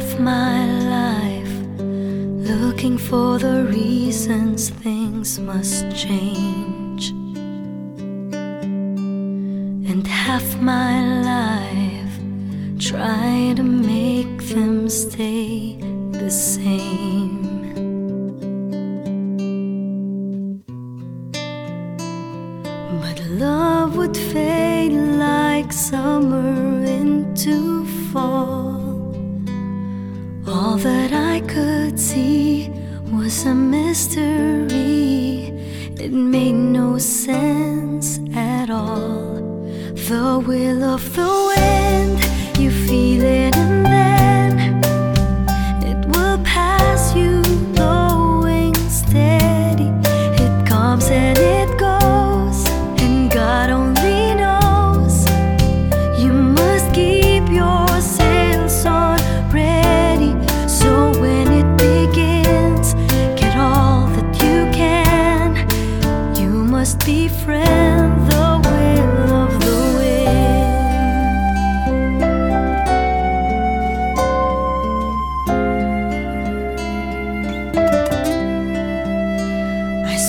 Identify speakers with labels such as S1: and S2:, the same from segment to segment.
S1: half my life looking for the reasons things must change, and half my life try to make them stay the same. But love would fade like summer into fall that I could see was a mystery. It made no sense at all. The will of the wind, you feel it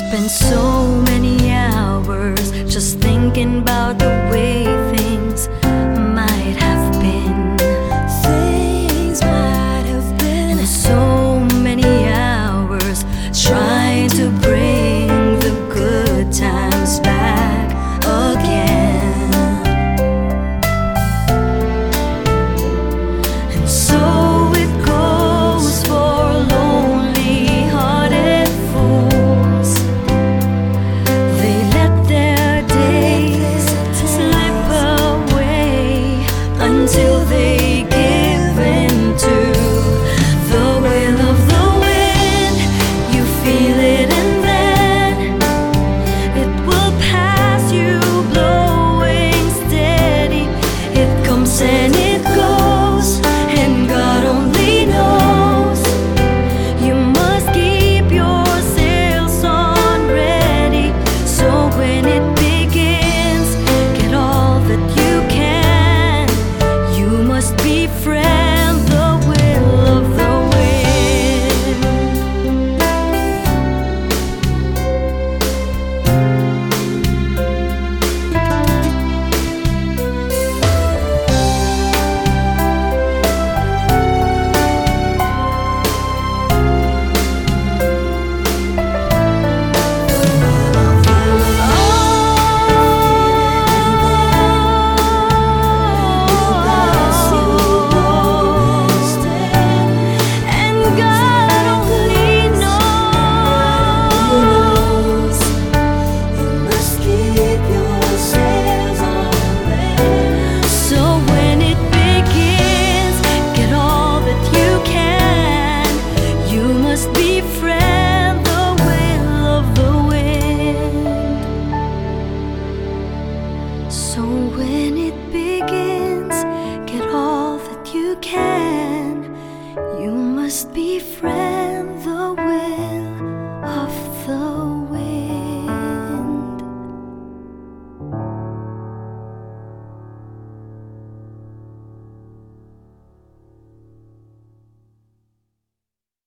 S1: Spent so many hours just thinking about the way things So when it begins, get all that you can. You must befriend the